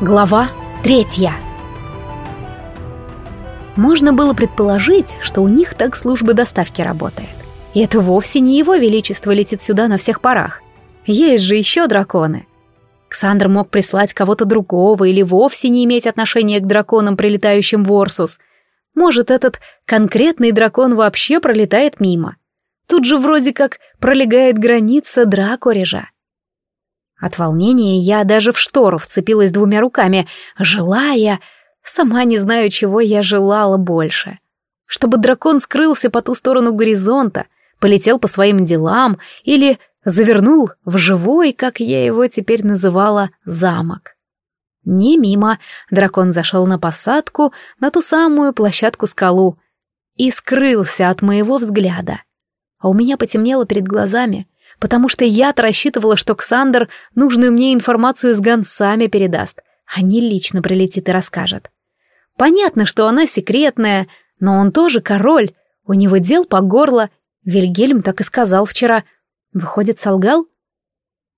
Глава третья. Можно было предположить, что у них так служба доставки работает. И это вовсе не его величество летит сюда на всех парах. Есть же еще драконы. Ксандр мог прислать кого-то другого или вовсе не иметь отношения к драконам, прилетающим в Орсус. Может, этот конкретный дракон вообще пролетает мимо. Тут же вроде как пролегает граница Дракорежа. От волнения я даже в штору вцепилась двумя руками, желая... Сама не знаю, чего я желала больше. Чтобы дракон скрылся по ту сторону горизонта, полетел по своим делам или завернул в живой, как я его теперь называла, замок. Не мимо, дракон зашел на посадку, на ту самую площадку-скалу, и скрылся от моего взгляда. А у меня потемнело перед глазами — потому что я-то рассчитывала, что Ксандр нужную мне информацию с гонцами передаст, а не лично прилетит и расскажет. Понятно, что она секретная, но он тоже король, у него дел по горло, Вильгельм так и сказал вчера. Выходит, солгал?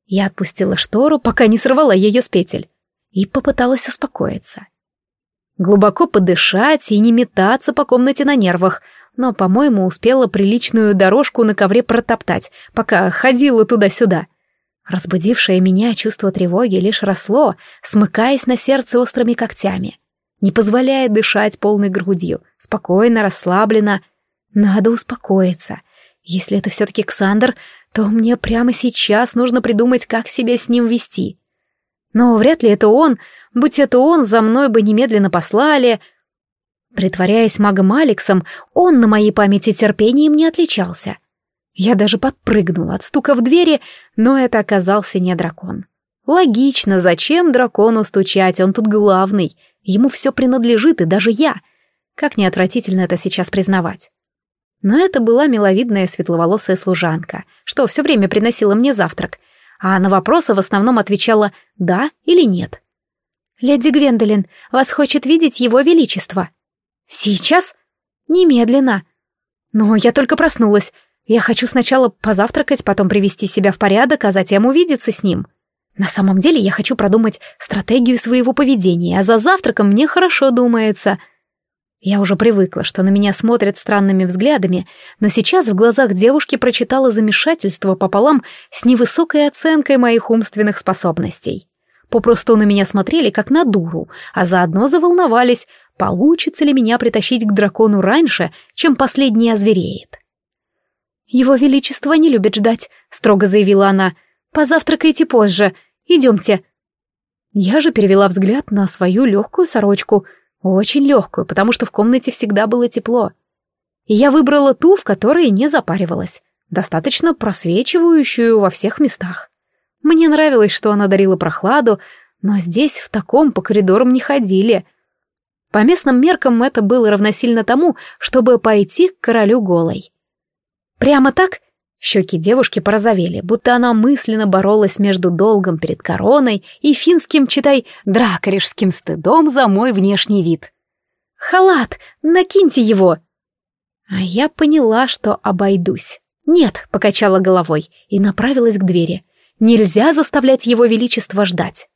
Я отпустила штору, пока не сорвала ее с петель, и попыталась успокоиться. Глубоко подышать и не метаться по комнате на нервах — но, по-моему, успела приличную дорожку на ковре протоптать, пока ходила туда-сюда. Разбудившее меня чувство тревоги лишь росло, смыкаясь на сердце острыми когтями, не позволяя дышать полной грудью, спокойно, расслабленно. Надо успокоиться. Если это все-таки Ксандр, то мне прямо сейчас нужно придумать, как себя с ним вести. Но вряд ли это он, будь это он, за мной бы немедленно послали, Притворяясь магом Алексом, он на моей памяти терпением не отличался. Я даже подпрыгнула от стука в двери, но это оказался не дракон. Логично, зачем дракону стучать, он тут главный, ему все принадлежит, и даже я. Как неотвратительно это сейчас признавать. Но это была миловидная светловолосая служанка, что все время приносила мне завтрак, а на вопросы в основном отвечала «да» или «нет». «Леди Гвендолин, вас хочет видеть его величество», «Сейчас? Немедленно!» «Но я только проснулась. Я хочу сначала позавтракать, потом привести себя в порядок, а затем увидеться с ним. На самом деле я хочу продумать стратегию своего поведения, а за завтраком мне хорошо думается». Я уже привыкла, что на меня смотрят странными взглядами, но сейчас в глазах девушки прочитала замешательство пополам с невысокой оценкой моих умственных способностей. Попросту на меня смотрели как на дуру, а заодно заволновались, получится ли меня притащить к дракону раньше, чем последний озвереет. «Его Величество не любит ждать», — строго заявила она. «Позавтракайте позже. Идемте». Я же перевела взгляд на свою легкую сорочку, очень легкую, потому что в комнате всегда было тепло. И я выбрала ту, в которой не запаривалась, достаточно просвечивающую во всех местах. Мне нравилось, что она дарила прохладу, но здесь в таком по коридорам не ходили — по местным меркам это было равносильно тому, чтобы пойти к королю голой. Прямо так щеки девушки порозовели, будто она мысленно боролась между долгом перед короной и финским, читай, дракорежским стыдом за мой внешний вид. «Халат! Накиньте его!» А я поняла, что обойдусь. «Нет», — покачала головой и направилась к двери. «Нельзя заставлять его величество ждать».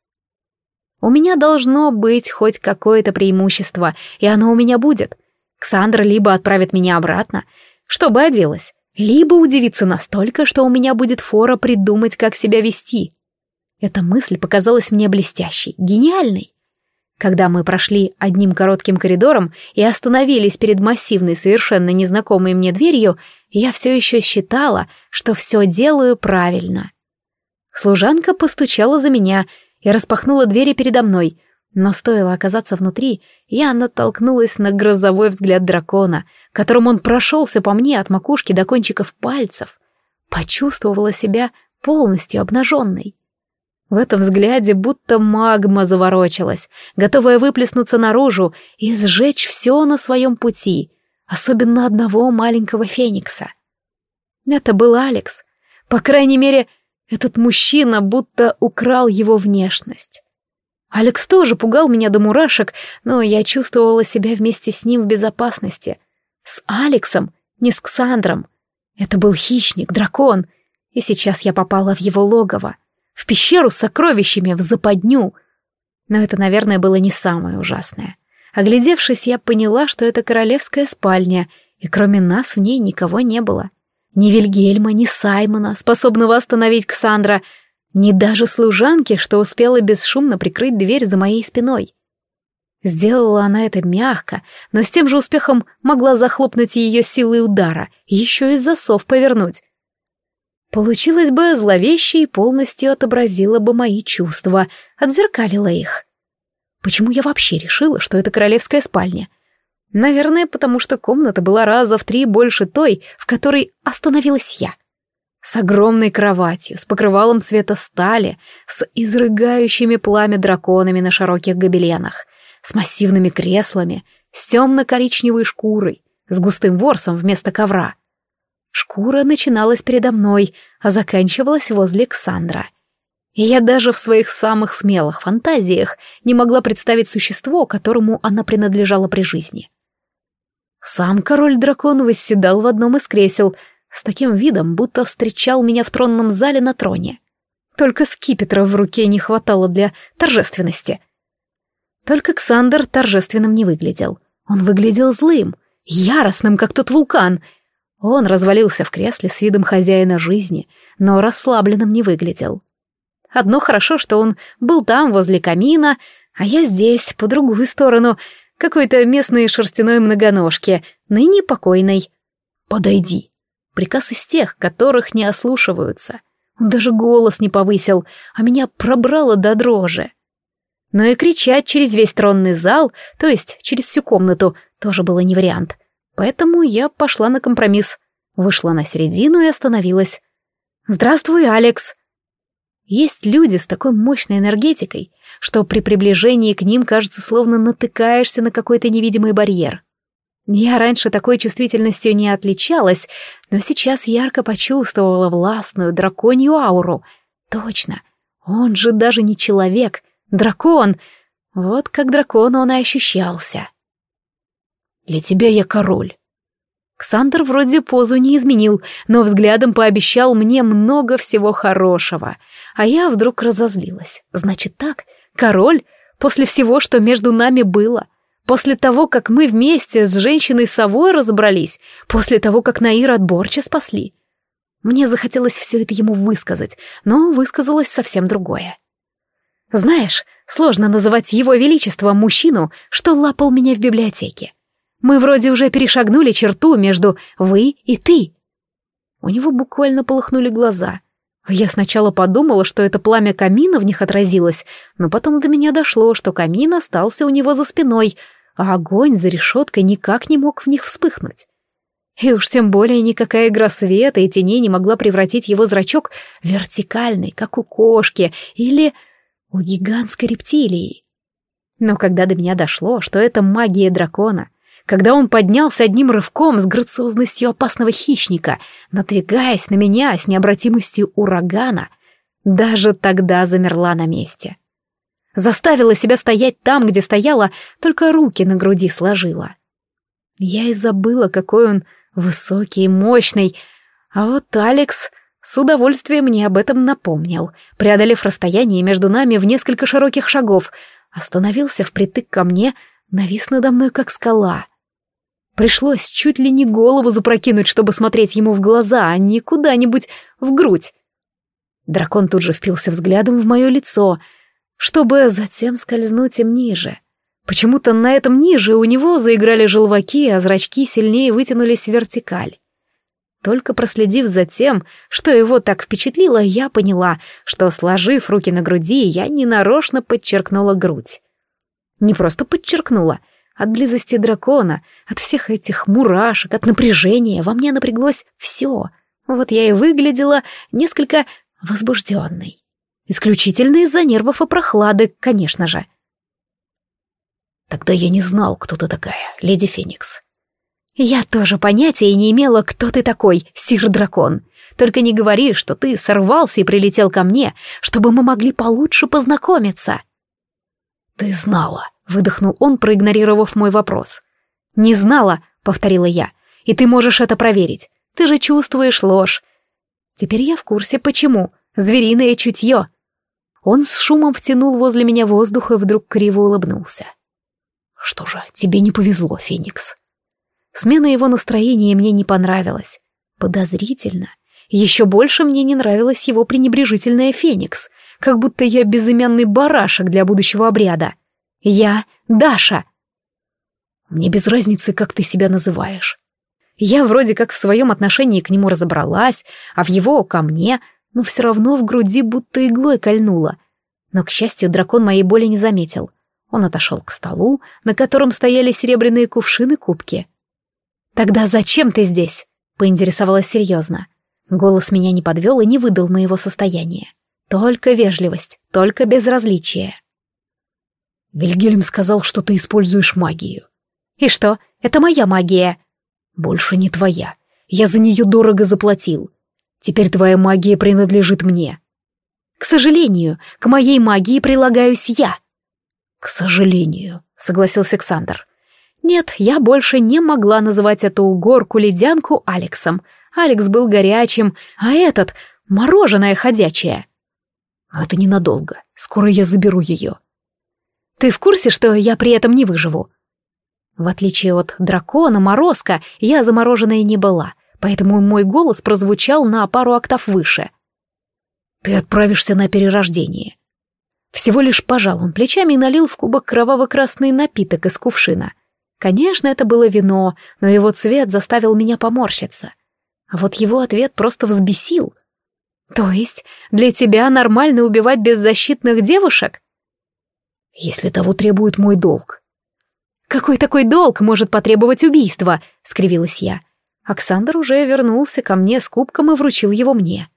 У меня должно быть хоть какое-то преимущество, и оно у меня будет. Ксандра либо отправит меня обратно, чтобы оделась, либо удивится настолько, что у меня будет фора придумать, как себя вести. Эта мысль показалась мне блестящей, гениальной. Когда мы прошли одним коротким коридором и остановились перед массивной, совершенно незнакомой мне дверью, я все еще считала, что все делаю правильно. Служанка постучала за меня — и распахнула двери передо мной, но стоило оказаться внутри, я натолкнулась на грозовой взгляд дракона, которым он прошелся по мне от макушки до кончиков пальцев. Почувствовала себя полностью обнаженной. В этом взгляде будто магма заворочилась, готовая выплеснуться наружу и сжечь все на своем пути, особенно одного маленького феникса. Это был Алекс. По крайней мере, этот мужчина будто украл его внешность. Алекс тоже пугал меня до мурашек, но я чувствовала себя вместе с ним в безопасности. С Алексом, не с Ксандром. Это был хищник, дракон, и сейчас я попала в его логово, в пещеру с сокровищами, в западню. Но это, наверное, было не самое ужасное. Оглядевшись, я поняла, что это королевская спальня, и кроме нас в ней никого не было. Ни Вильгельма, ни Саймона, способного остановить Ксандра, ни даже служанки, что успела бесшумно прикрыть дверь за моей спиной. Сделала она это мягко, но с тем же успехом могла захлопнуть ее силой удара, еще и засов повернуть. Получилось бы зловеще и полностью отобразило бы мои чувства, отзеркалило их. Почему я вообще решила, что это королевская спальня? Наверное, потому что комната была раза в три больше той, в которой остановилась я. С огромной кроватью, с покрывалом цвета стали, с изрыгающими пламя драконами на широких гобеленах, с массивными креслами, с темно-коричневой шкурой, с густым ворсом вместо ковра. Шкура начиналась передо мной, а заканчивалась возле Ксандра. И я даже в своих самых смелых фантазиях не могла представить существо, которому она принадлежала при жизни. Сам король-дракон восседал в одном из кресел, с таким видом, будто встречал меня в тронном зале на троне. Только скипетра в руке не хватало для торжественности. Только Ксандр торжественным не выглядел. Он выглядел злым, яростным, как тот вулкан. Он развалился в кресле с видом хозяина жизни, но расслабленным не выглядел. Одно хорошо, что он был там, возле камина, а я здесь, по другую сторону, какой-то местной шерстяной многоножки, ныне покойной. «Подойди». Приказ из тех, которых не ослушиваются. Он даже голос не повысил, а меня пробрало до дрожи. Но и кричать через весь тронный зал, то есть через всю комнату, тоже было не вариант. Поэтому я пошла на компромисс. Вышла на середину и остановилась. «Здравствуй, Алекс!» Есть люди с такой мощной энергетикой, что при приближении к ним кажется, словно натыкаешься на какой-то невидимый барьер. Я раньше такой чувствительностью не отличалась, но сейчас ярко почувствовала властную драконью ауру. Точно, он же даже не человек, дракон. Вот как дракон он и ощущался. «Для тебя я король», Ксандр вроде позу не изменил, но взглядом пообещал мне много всего хорошего. А я вдруг разозлилась. Значит так, король, после всего, что между нами было, после того, как мы вместе с женщиной-совой разобрались, после того, как Наир от Борча спасли. Мне захотелось все это ему высказать, но высказалось совсем другое. Знаешь, сложно называть его величество мужчину, что лапал меня в библиотеке. Мы вроде уже перешагнули черту между «вы» и «ты». У него буквально полыхнули глаза. Я сначала подумала, что это пламя камина в них отразилось, но потом до меня дошло, что камин остался у него за спиной, а огонь за решеткой никак не мог в них вспыхнуть. И уж тем более никакая игра света и теней не могла превратить его зрачок в вертикальный, как у кошки или у гигантской рептилии. Но когда до меня дошло, что это магия дракона, когда он поднялся одним рывком с грациозностью опасного хищника, надвигаясь на меня с необратимостью урагана, даже тогда замерла на месте. Заставила себя стоять там, где стояла, только руки на груди сложила. Я и забыла, какой он высокий и мощный, а вот Алекс с удовольствием мне об этом напомнил, преодолев расстояние между нами в несколько широких шагов, остановился впритык ко мне, навис надо мной, как скала — Пришлось чуть ли не голову запрокинуть, чтобы смотреть ему в глаза, а не куда-нибудь в грудь. Дракон тут же впился взглядом в мое лицо, чтобы затем скользнуть им ниже. Почему-то на этом ниже у него заиграли желваки, а зрачки сильнее вытянулись в вертикаль. Только проследив за тем, что его так впечатлило, я поняла, что, сложив руки на груди, я ненарочно подчеркнула грудь. Не просто подчеркнула — от близости дракона, от всех этих мурашек, от напряжения во мне напряглось все. Вот я и выглядела несколько возбужденной. Исключительно из-за нервов и прохлады, конечно же. Тогда я не знал, кто ты такая, леди Феникс. Я тоже понятия не имела, кто ты такой, сир-дракон. Только не говори, что ты сорвался и прилетел ко мне, чтобы мы могли получше познакомиться. Ты знала, Выдохнул он, проигнорировав мой вопрос. «Не знала», — повторила я, — «и ты можешь это проверить. Ты же чувствуешь ложь». Теперь я в курсе, почему. Звериное чутье. Он с шумом втянул возле меня воздух и вдруг криво улыбнулся. «Что же, тебе не повезло, Феникс». Смена его настроения мне не понравилась. Подозрительно. Еще больше мне не нравилась его пренебрежительная Феникс, как будто я безымянный барашек для будущего обряда. Я Даша. Мне без разницы, как ты себя называешь. Я вроде как в своем отношении к нему разобралась, а в его ко мне, но все равно в груди будто иглой кольнуло. Но, к счастью, дракон моей боли не заметил. Он отошел к столу, на котором стояли серебряные кувшины кубки. «Тогда зачем ты здесь?» — поинтересовалась серьезно. Голос меня не подвел и не выдал моего состояния. Только вежливость, только безразличие. Вильгельм сказал, что ты используешь магию. И что, это моя магия? Больше не твоя. Я за нее дорого заплатил. Теперь твоя магия принадлежит мне. К сожалению, к моей магии прилагаюсь я. К сожалению, согласился Александр. Нет, я больше не могла называть эту горку-ледянку Алексом. Алекс был горячим, а этот — мороженое ходячее. Это ненадолго. Скоро я заберу ее. Ты в курсе, что я при этом не выживу? В отличие от дракона, морозка, я замороженная не была, поэтому мой голос прозвучал на пару октав выше. Ты отправишься на перерождение. Всего лишь пожал он плечами и налил в кубок кроваво-красный напиток из кувшина — Конечно, это было вино, но его цвет заставил меня поморщиться. А вот его ответ просто взбесил. То есть, для тебя нормально убивать беззащитных девушек? Если того требует мой долг. Какой такой долг может потребовать убийства? скривилась я. Оксандр уже вернулся ко мне с кубком и вручил его мне.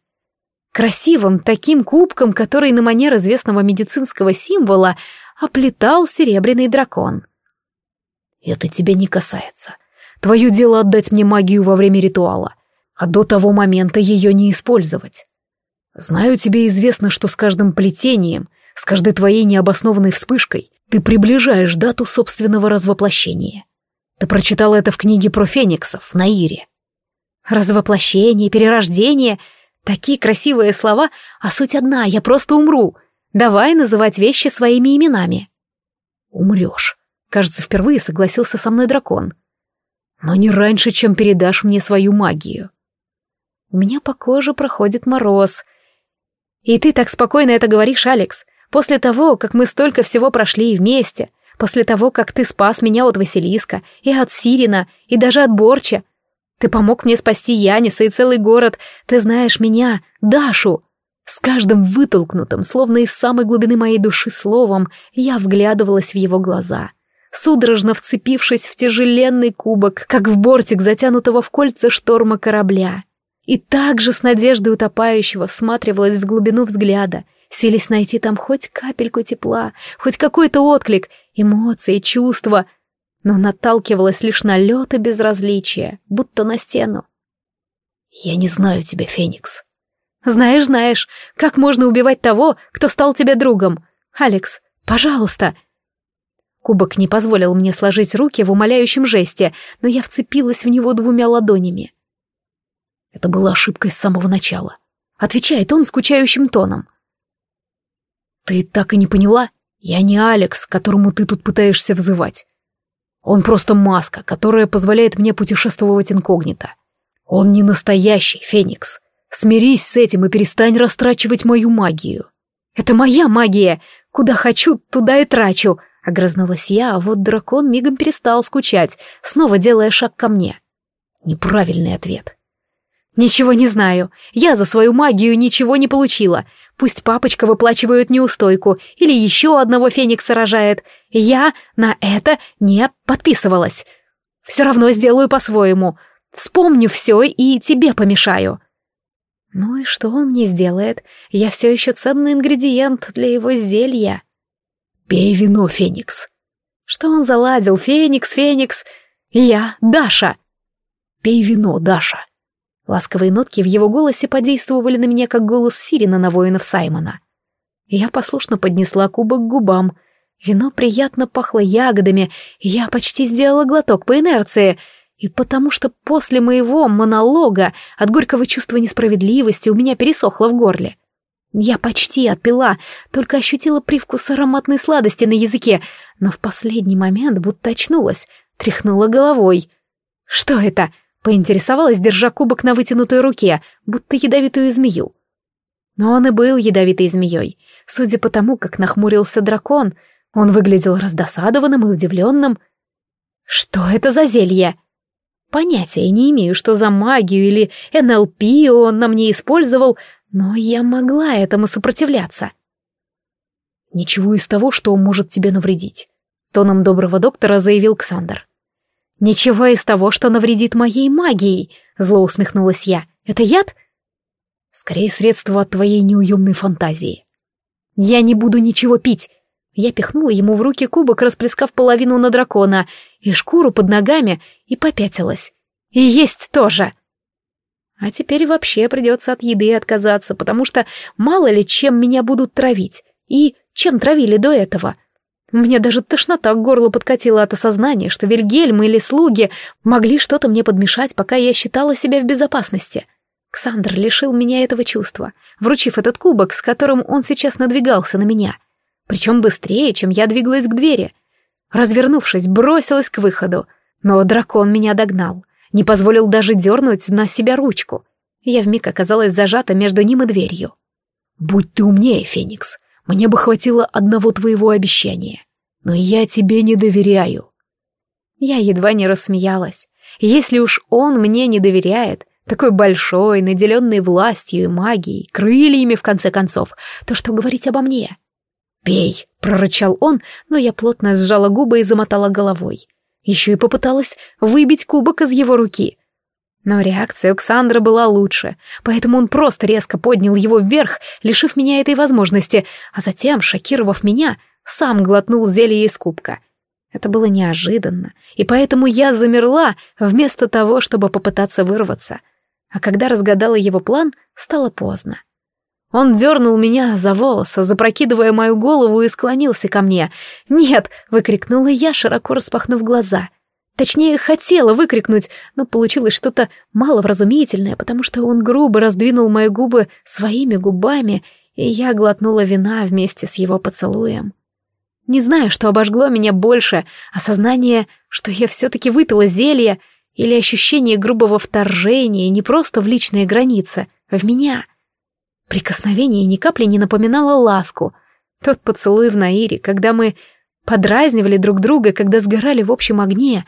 Красивым таким кубком, который на манер известного медицинского символа оплетал серебряный дракон. Это тебя не касается. Твое дело отдать мне магию во время ритуала, а до того момента ее не использовать. Знаю, тебе известно, что с каждым плетением, с каждой твоей необоснованной вспышкой ты приближаешь дату собственного развоплощения. Ты прочитала это в книге про фениксов на Ире. Развоплощение, перерождение — такие красивые слова, а суть одна — я просто умру. Давай называть вещи своими именами. Умрешь. Кажется, впервые согласился со мной дракон. Но не раньше, чем передашь мне свою магию. У меня по коже проходит мороз. И ты так спокойно это говоришь, Алекс, после того, как мы столько всего прошли вместе, после того, как ты спас меня от Василиска, и от Сирина, и даже от Борча. Ты помог мне спасти Яниса и целый город. Ты знаешь меня, Дашу. С каждым вытолкнутым, словно из самой глубины моей души словом, я вглядывалась в его глаза — судорожно вцепившись в тяжеленный кубок, как в бортик затянутого в кольца шторма корабля. И также с надеждой утопающего всматривалась в глубину взгляда, селись найти там хоть капельку тепла, хоть какой-то отклик, эмоции, чувства, но наталкивалась лишь на лед и безразличие, будто на стену. «Я не знаю тебя, Феникс». «Знаешь, знаешь, как можно убивать того, кто стал тебе другом? Алекс, пожалуйста!» Кубок не позволил мне сложить руки в умоляющем жесте, но я вцепилась в него двумя ладонями. Это была ошибкой с самого начала. Отвечает он скучающим тоном. Ты так и не поняла? Я не Алекс, которому ты тут пытаешься взывать. Он просто маска, которая позволяет мне путешествовать инкогнито. Он не настоящий, Феникс. Смирись с этим и перестань растрачивать мою магию. Это моя магия. Куда хочу, туда и трачу. Огрызнулась я, а вот дракон мигом перестал скучать, снова делая шаг ко мне. Неправильный ответ. «Ничего не знаю. Я за свою магию ничего не получила. Пусть папочка выплачивает неустойку или еще одного феникса рожает. Я на это не подписывалась. Все равно сделаю по-своему. Вспомню все и тебе помешаю». Ну и что он мне сделает? Я все еще ценный ингредиент для его зелья. «Пей вино, Феникс». Что он заладил? Феникс, Феникс. Я Даша. Пей вино, Даша. Ласковые нотки в его голосе подействовали на меня, как голос Сирина на воинов Саймона. Я послушно поднесла кубок к губам. Вино приятно пахло ягодами, я почти сделала глоток по инерции, и потому что после моего монолога от горького чувства несправедливости у меня пересохло в горле. Я почти отпила, только ощутила привкус ароматной сладости на языке, но в последний момент будто очнулась, тряхнула головой. «Что это?» — поинтересовалась, держа кубок на вытянутой руке, будто ядовитую змею. Но он и был ядовитой змеей. Судя по тому, как нахмурился дракон, он выглядел раздосадованным и удивленным. «Что это за зелье?» Понятия не имею, что за магию или НЛП он на мне использовал, но я могла этому сопротивляться. «Ничего из того, что может тебе навредить», — тоном доброго доктора заявил Ксандр. «Ничего из того, что навредит моей магией», — зло усмехнулась я. «Это яд?» «Скорее, средство от твоей неуемной фантазии». «Я не буду ничего пить». Я пихнула ему в руки кубок, расплескав половину на дракона, и шкуру под ногами, и попятилась. «И есть тоже!» А теперь вообще придется от еды отказаться, потому что мало ли чем меня будут травить. И чем травили до этого. Мне даже тошнота к горлу подкатила от осознания, что Вильгельм или слуги могли что-то мне подмешать, пока я считала себя в безопасности. Ксандр лишил меня этого чувства, вручив этот кубок, с которым он сейчас надвигался на меня. Причем быстрее, чем я двигалась к двери. Развернувшись, бросилась к выходу, но дракон меня догнал не позволил даже дернуть на себя ручку. Я вмиг оказалась зажата между ним и дверью. «Будь ты умнее, Феникс, мне бы хватило одного твоего обещания. Но я тебе не доверяю». Я едва не рассмеялась. Если уж он мне не доверяет, такой большой, наделенный властью и магией, крыльями, в конце концов, то что говорить обо мне? «Пей», — прорычал он, но я плотно сжала губы и замотала головой. Еще и попыталась выбить кубок из его руки. Но реакция Оксандра была лучше, поэтому он просто резко поднял его вверх, лишив меня этой возможности, а затем, шокировав меня, сам глотнул зелье из кубка. Это было неожиданно, и поэтому я замерла, вместо того, чтобы попытаться вырваться. А когда разгадала его план, стало поздно. Он дернул меня за волосы, запрокидывая мою голову и склонился ко мне. «Нет!» — выкрикнула я, широко распахнув глаза. Точнее, хотела выкрикнуть, но получилось что-то маловразумительное, потому что он грубо раздвинул мои губы своими губами, и я глотнула вина вместе с его поцелуем. Не знаю, что обожгло меня больше, осознание, что я все-таки выпила зелье, или ощущение грубого вторжения не просто в личные границы, в меня — Прикосновение ни капли не напоминало ласку. Тот поцелуй в Наире, когда мы подразнивали друг друга, когда сгорали в общем огне,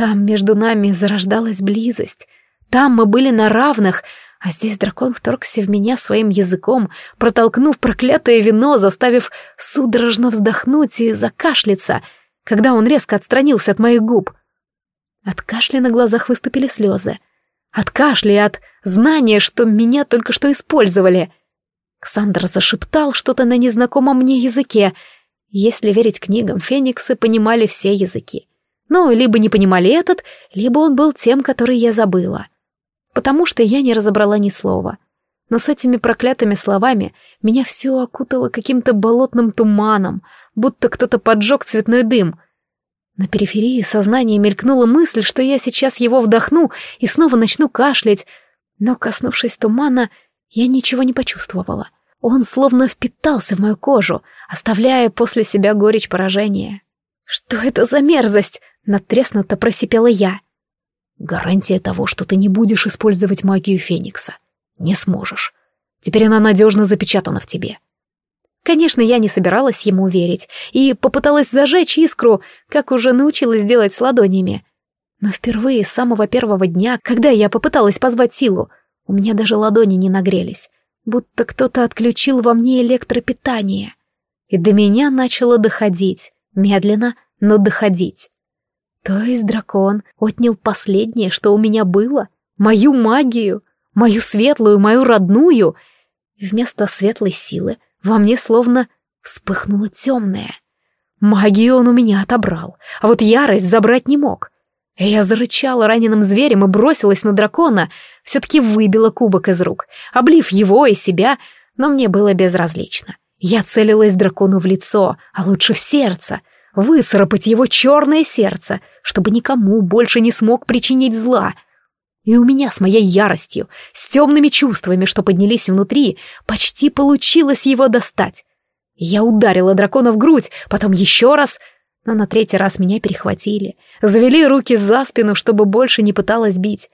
там между нами зарождалась близость. Там мы были на равных, а здесь дракон вторгся в меня своим языком, протолкнув проклятое вино, заставив судорожно вздохнуть и закашляться, когда он резко отстранился от моих губ. От кашля на глазах выступили слезы. От кашля и от знания, что меня только что использовали — Ксандр зашептал что-то на незнакомом мне языке. Если верить книгам, фениксы понимали все языки. Ну, либо не понимали этот, либо он был тем, который я забыла. Потому что я не разобрала ни слова. Но с этими проклятыми словами меня все окутало каким-то болотным туманом, будто кто-то поджег цветной дым. На периферии сознания мелькнула мысль, что я сейчас его вдохну и снова начну кашлять, но, коснувшись тумана, я ничего не почувствовала. Он словно впитался в мою кожу, оставляя после себя горечь поражения. «Что это за мерзость?» — натреснуто просипела я. «Гарантия того, что ты не будешь использовать магию Феникса. Не сможешь. Теперь она надежно запечатана в тебе». Конечно, я не собиралась ему верить и попыталась зажечь искру, как уже научилась делать с ладонями. Но впервые с самого первого дня, когда я попыталась позвать силу, у меня даже ладони не нагрелись, будто кто-то отключил во мне электропитание. И до меня начало доходить, медленно, но доходить. То есть дракон отнял последнее, что у меня было, мою магию, мою светлую, мою родную. И вместо светлой силы во мне словно вспыхнуло темное. Магию он у меня отобрал, а вот ярость забрать не мог. Я зарычала раненым зверем и бросилась на дракона, все-таки выбила кубок из рук, облив его и себя, но мне было безразлично. Я целилась дракону в лицо, а лучше в сердце, выцарапать его черное сердце, чтобы никому больше не смог причинить зла. И у меня с моей яростью, с темными чувствами, что поднялись внутри, почти получилось его достать. Я ударила дракона в грудь, потом еще раз, но на третий раз меня перехватили, завели руки за спину, чтобы больше не пыталась бить.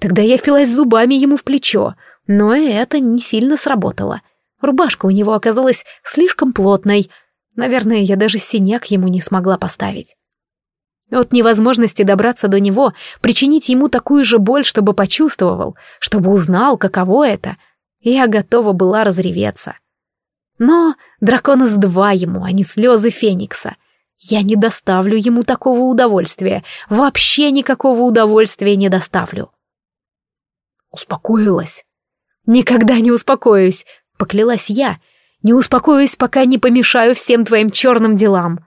Тогда я впилась зубами ему в плечо, но и это не сильно сработало. Рубашка у него оказалась слишком плотной. Наверное, я даже синяк ему не смогла поставить. От невозможности добраться до него, причинить ему такую же боль, чтобы почувствовал, чтобы узнал, каково это, я готова была разреветься. Но дракона с два ему, а не слезы Феникса. Я не доставлю ему такого удовольствия, вообще никакого удовольствия не доставлю. Успокоилась. Никогда не успокоюсь, поклялась я. Не успокоюсь, пока не помешаю всем твоим черным делам.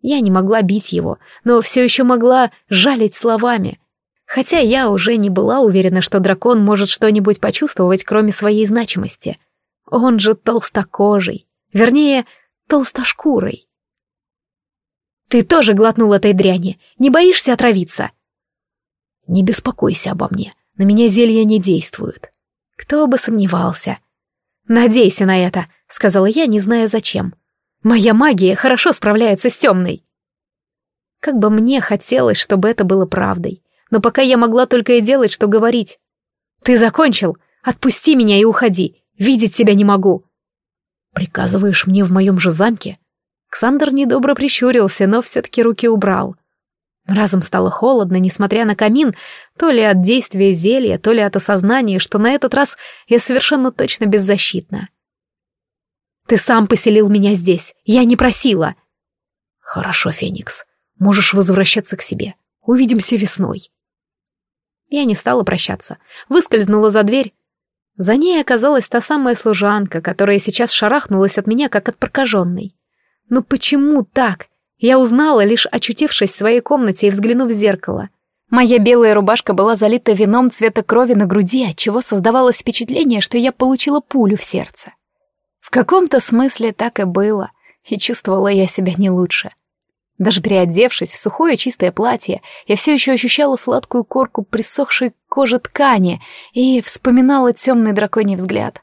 Я не могла бить его, но все еще могла жалить словами. Хотя я уже не была уверена, что дракон может что-нибудь почувствовать, кроме своей значимости. Он же толстокожий, вернее, толстошкурый. «Ты тоже глотнул этой дряни, не боишься отравиться?» «Не беспокойся обо мне, на меня зелья не действуют». «Кто бы сомневался». «Надейся на это», — сказала я, не зная зачем. Моя магия хорошо справляется с темной. Как бы мне хотелось, чтобы это было правдой, но пока я могла только и делать, что говорить. «Ты закончил? Отпусти меня и уходи. Видеть тебя не могу». «Приказываешь мне в моем же замке?» Ксандр недобро прищурился, но все-таки руки убрал. Разом стало холодно, несмотря на камин, то ли от действия зелья, то ли от осознания, что на этот раз я совершенно точно беззащитна. Ты сам поселил меня здесь. Я не просила. Хорошо, Феникс. Можешь возвращаться к себе. Увидимся весной. Я не стала прощаться. Выскользнула за дверь. За ней оказалась та самая служанка, которая сейчас шарахнулась от меня, как от прокаженной. Но почему так? Я узнала, лишь очутившись в своей комнате и взглянув в зеркало. Моя белая рубашка была залита вином цвета крови на груди, отчего создавалось впечатление, что я получила пулю в сердце. В каком-то смысле так и было, и чувствовала я себя не лучше. Даже переодевшись в сухое чистое платье, я все еще ощущала сладкую корку присохшей кожи ткани и вспоминала темный драконий взгляд.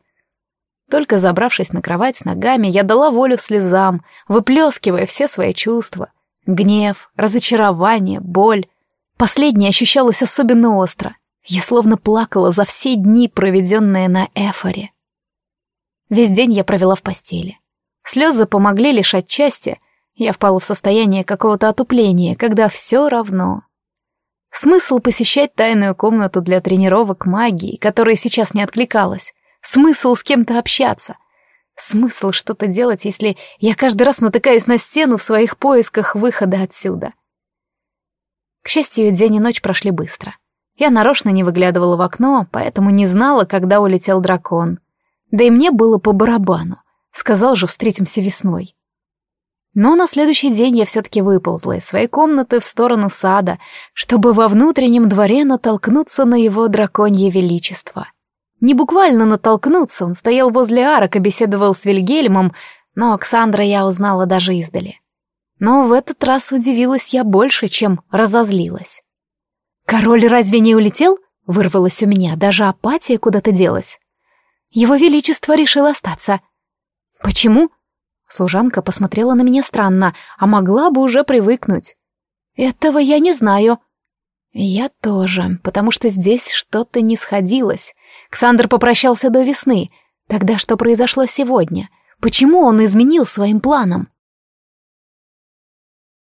Только забравшись на кровать с ногами, я дала волю слезам, выплескивая все свои чувства. Гнев, разочарование, боль. Последнее ощущалось особенно остро. Я словно плакала за все дни, проведенные на Эфоре. Весь день я провела в постели. Слезы помогли лишь отчасти. Я впала в состояние какого-то отупления, когда все равно. Смысл посещать тайную комнату для тренировок магии, которая сейчас не откликалась. Смысл с кем-то общаться. Смысл что-то делать, если я каждый раз натыкаюсь на стену в своих поисках выхода отсюда. К счастью, день и ночь прошли быстро. Я нарочно не выглядывала в окно, поэтому не знала, когда улетел дракон. Да и мне было по барабану. Сказал же, встретимся весной. Но на следующий день я все-таки выползла из своей комнаты в сторону сада, чтобы во внутреннем дворе натолкнуться на его драконье величество. Не буквально натолкнуться, он стоял возле арок и беседовал с Вильгельмом, но Оксандра я узнала даже издали. Но в этот раз удивилась я больше, чем разозлилась. «Король разве не улетел?» — вырвалось у меня, даже апатия куда-то делась. Его Величество решил остаться. Почему? Служанка посмотрела на меня странно, а могла бы уже привыкнуть. Этого я не знаю. Я тоже, потому что здесь что-то не сходилось. Ксандр попрощался до весны. Тогда что произошло сегодня? Почему он изменил своим планам?